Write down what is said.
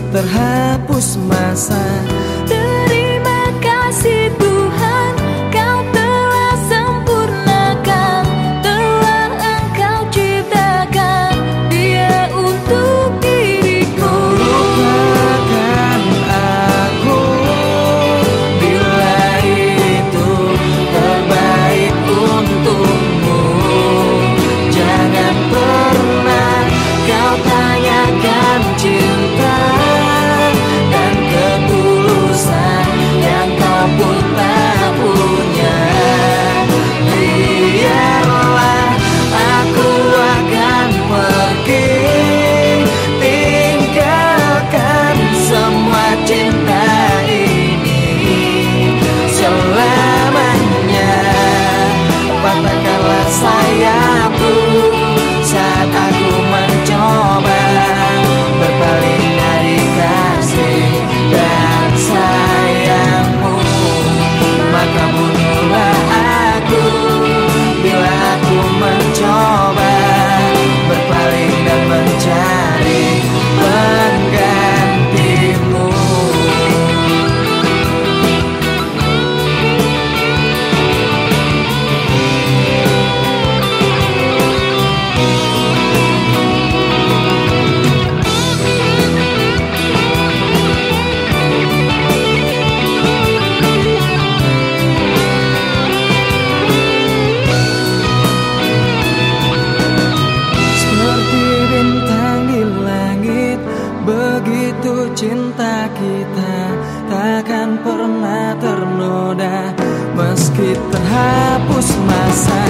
terhapus masa Pernah ternoda. Meski terhapus masa